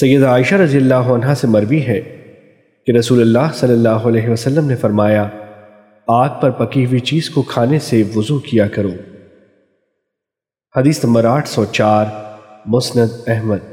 سید عائشہ رضی اللہ عنہ سے مروی ہے کہ رسول اللہ صلی اللہ علیہ وسلم نے فرمایا، آگ پر پکی ہوئی چیز کو کھانے سے وضو کیا کرو۔ حدیث نمبر آٹھ سو چار، مسند احمد۔